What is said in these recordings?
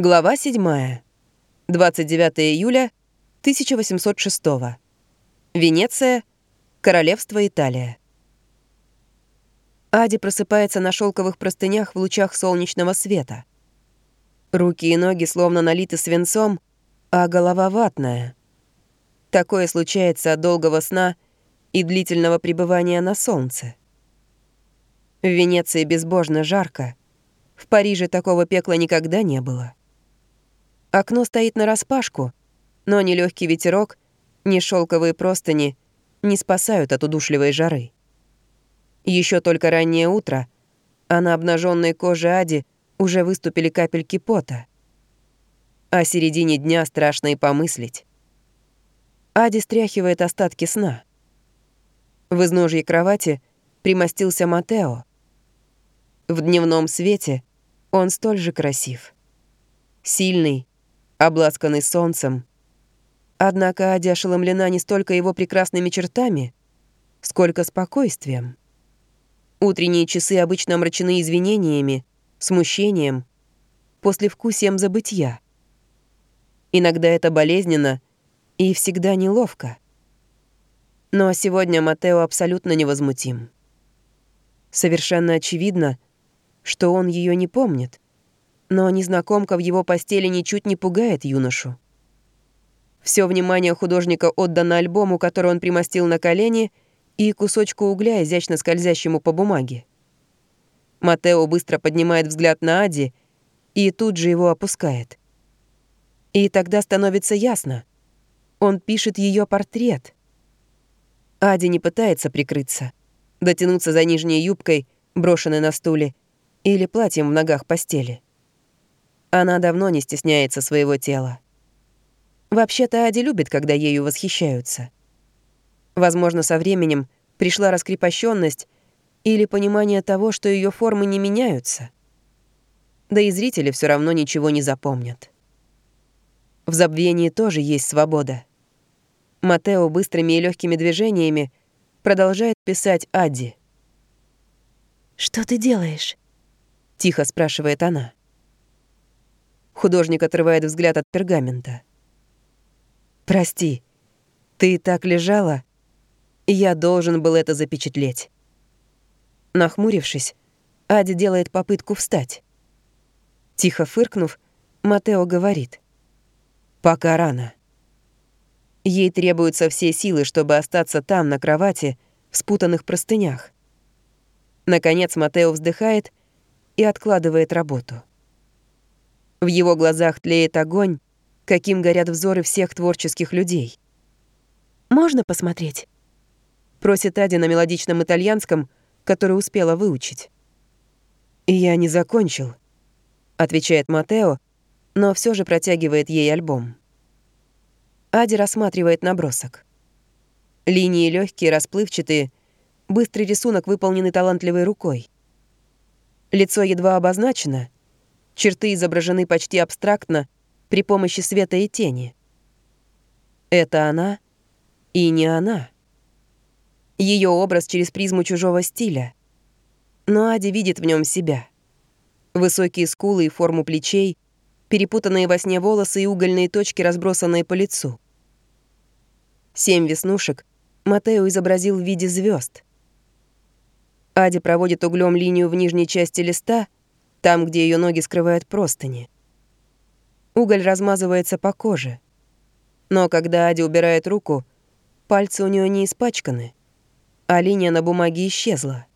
Глава 7. 29 июля 1806. Венеция, Королевство Италия. Ади просыпается на шелковых простынях в лучах солнечного света. Руки и ноги словно налиты свинцом, а голова ватная. Такое случается от долгого сна и длительного пребывания на солнце. В Венеции безбожно жарко. В Париже такого пекла никогда не было. Окно стоит нараспашку, но ни легкий ветерок, ни шелковые простыни не спасают от удушливой жары. Еще только раннее утро, а на обнаженной коже Ади уже выступили капельки пота. О середине дня страшно и помыслить. Ади стряхивает остатки сна. В изножье кровати примостился Матео. В дневном свете он столь же красив. Сильный, обласканный солнцем. Однако Адя ошеломлена не столько его прекрасными чертами, сколько спокойствием. Утренние часы обычно омрачены извинениями, смущением, послевкусием забытья. Иногда это болезненно и всегда неловко. Но сегодня Матео абсолютно невозмутим. Совершенно очевидно, что он ее не помнит — но незнакомка в его постели ничуть не пугает юношу. Все внимание художника отдано альбому, который он примостил на колени, и кусочку угля, изящно скользящему по бумаге. Матео быстро поднимает взгляд на Ади и тут же его опускает. И тогда становится ясно. Он пишет ее портрет. Ади не пытается прикрыться, дотянуться за нижней юбкой, брошенной на стуле, или платьем в ногах постели. Она давно не стесняется своего тела. Вообще-то Ади любит, когда ею восхищаются. Возможно, со временем пришла раскрепощенность или понимание того, что ее формы не меняются. Да и зрители все равно ничего не запомнят. В забвении тоже есть свобода. Матео быстрыми и легкими движениями продолжает писать Ади. «Что ты делаешь?» — тихо спрашивает она. Художник отрывает взгляд от пергамента. «Прости, ты так лежала, я должен был это запечатлеть». Нахмурившись, Ади делает попытку встать. Тихо фыркнув, Матео говорит. «Пока рано». Ей требуются все силы, чтобы остаться там, на кровати, в спутанных простынях. Наконец Матео вздыхает и откладывает работу. В его глазах тлеет огонь, каким горят взоры всех творческих людей. «Можно посмотреть?» Просит Ади на мелодичном итальянском, который успела выучить. «Я не закончил», — отвечает Матео, но все же протягивает ей альбом. Ади рассматривает набросок. Линии легкие, расплывчатые, быстрый рисунок выполненный талантливой рукой. Лицо едва обозначено — Черты изображены почти абстрактно, при помощи света и тени. Это она и не она. Ее образ через призму чужого стиля. Но Ади видит в нем себя. Высокие скулы и форму плечей, перепутанные во сне волосы и угольные точки, разбросанные по лицу. Семь веснушек Матео изобразил в виде звезд. Ади проводит углем линию в нижней части листа — там, где ее ноги скрывают простыни. Уголь размазывается по коже. Но когда Ади убирает руку, пальцы у нее не испачканы, а линия на бумаге исчезла.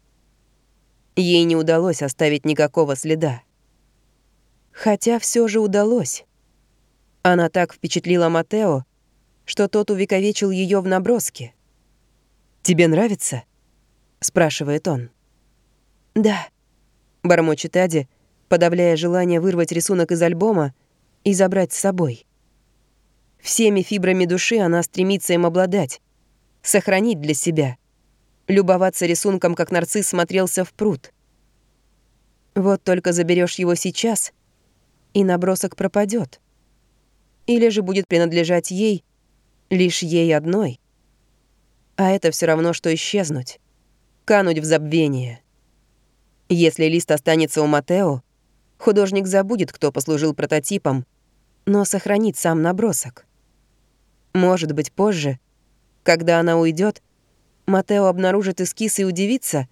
Ей не удалось оставить никакого следа. Хотя все же удалось. Она так впечатлила Матео, что тот увековечил ее в наброске. «Тебе нравится?» — спрашивает он. «Да», — бормочет Ади, подавляя желание вырвать рисунок из альбома и забрать с собой. Всеми фибрами души она стремится им обладать, сохранить для себя, любоваться рисунком, как нарцисс смотрелся в пруд. Вот только заберешь его сейчас, и набросок пропадет. Или же будет принадлежать ей, лишь ей одной. А это все равно, что исчезнуть, кануть в забвение. Если лист останется у Матео, Художник забудет, кто послужил прототипом, но сохранит сам набросок. Может быть, позже, когда она уйдет, Матео обнаружит эскиз и удивится,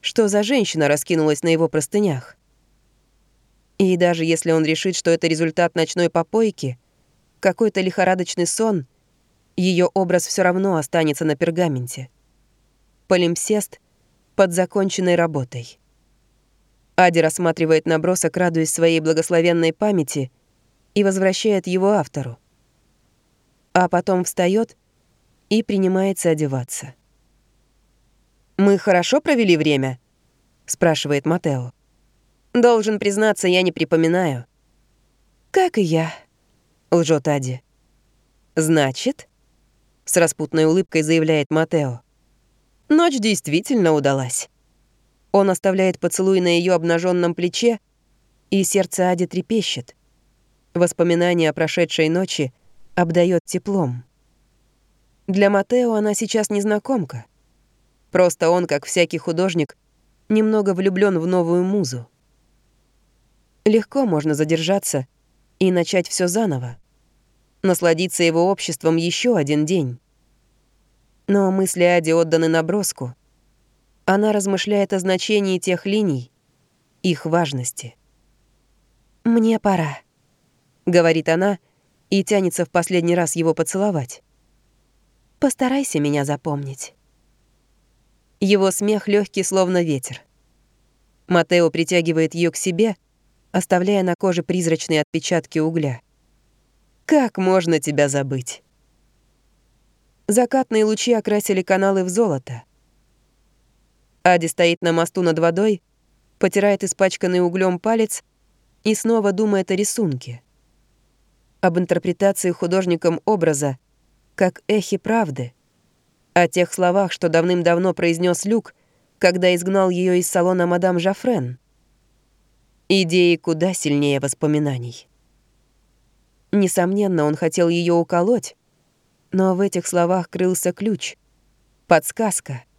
что за женщина раскинулась на его простынях. И даже если он решит, что это результат ночной попойки, какой-то лихорадочный сон, ее образ все равно останется на пергаменте. Полимсест под законченной работой. Ади рассматривает набросок, радуясь своей благословенной памяти, и возвращает его автору. А потом встает и принимается одеваться. «Мы хорошо провели время?» — спрашивает Матео. «Должен признаться, я не припоминаю». «Как и я», — лжет Ади. «Значит?» — с распутной улыбкой заявляет Матео. «Ночь действительно удалась». Он оставляет поцелуй на ее обнаженном плече, и сердце Ади трепещет. Воспоминание о прошедшей ночи обдает теплом. Для Матео она сейчас незнакомка. Просто он, как всякий художник, немного влюблен в новую музу. Легко можно задержаться и начать все заново. Насладиться его обществом еще один день. Но мысли Ади отданы наброску — она размышляет о значении тех линий, их важности. «Мне пора», — говорит она и тянется в последний раз его поцеловать. «Постарайся меня запомнить». Его смех легкий, словно ветер. Матео притягивает ее к себе, оставляя на коже призрачные отпечатки угля. «Как можно тебя забыть?» Закатные лучи окрасили каналы в золото. Ади стоит на мосту над водой, потирает испачканный углем палец и снова думает о рисунке. Об интерпретации художником образа, как эхи правды, о тех словах, что давным-давно произнес Люк, когда изгнал ее из салона мадам Жафрен. Идеи куда сильнее воспоминаний. Несомненно, он хотел ее уколоть, но в этих словах крылся ключ, подсказка —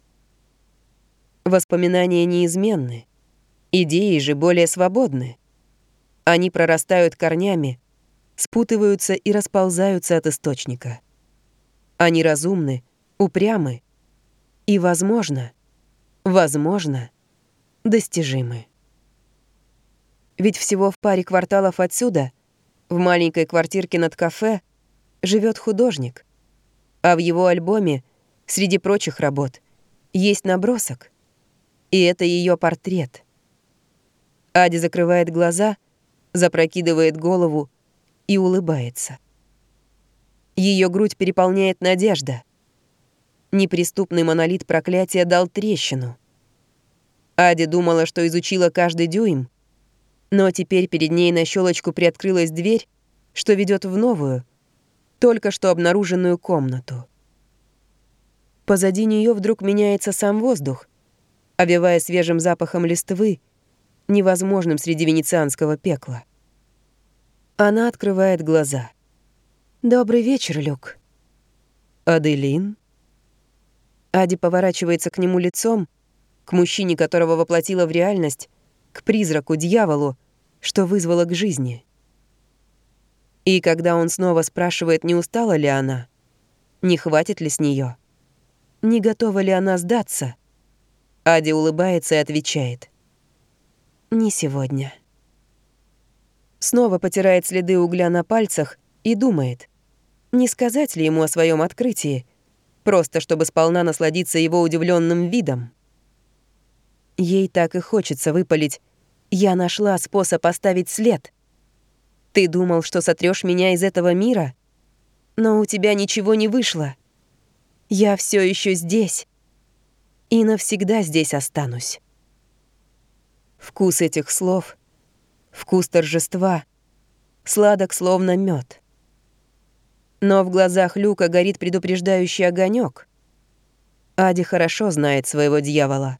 Воспоминания неизменны, идеи же более свободны. Они прорастают корнями, спутываются и расползаются от источника. Они разумны, упрямы и, возможно, возможно, достижимы. Ведь всего в паре кварталов отсюда, в маленькой квартирке над кафе, живет художник, а в его альбоме, среди прочих работ, есть набросок — и это ее портрет. Ади закрывает глаза, запрокидывает голову и улыбается. Ее грудь переполняет надежда. Неприступный монолит проклятия дал трещину. Ади думала, что изучила каждый дюйм, но теперь перед ней на щелочку приоткрылась дверь, что ведет в новую, только что обнаруженную комнату. Позади нее вдруг меняется сам воздух — обвивая свежим запахом листвы, невозможным среди венецианского пекла. Она открывает глаза. «Добрый вечер, Люк». «Аделин?» Ади поворачивается к нему лицом, к мужчине, которого воплотила в реальность, к призраку, дьяволу, что вызвало к жизни. И когда он снова спрашивает, не устала ли она, не хватит ли с нее, не готова ли она сдаться — Ади улыбается и отвечает. «Не сегодня». Снова потирает следы угля на пальцах и думает, не сказать ли ему о своем открытии, просто чтобы сполна насладиться его удивленным видом. Ей так и хочется выпалить «Я нашла способ оставить след». Ты думал, что сотрешь меня из этого мира? Но у тебя ничего не вышло. Я все еще здесь и навсегда здесь останусь. Вкус этих слов, вкус торжества, сладок словно мед. Но в глазах Люка горит предупреждающий огонек. Ади хорошо знает своего дьявола.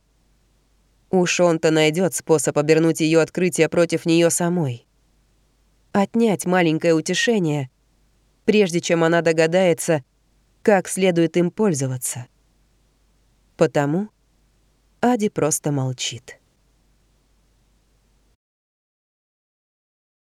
Уж он-то найдет способ обернуть ее открытие против нее самой. Отнять маленькое утешение, прежде чем она догадается, как следует им пользоваться. Потому Ади просто молчит.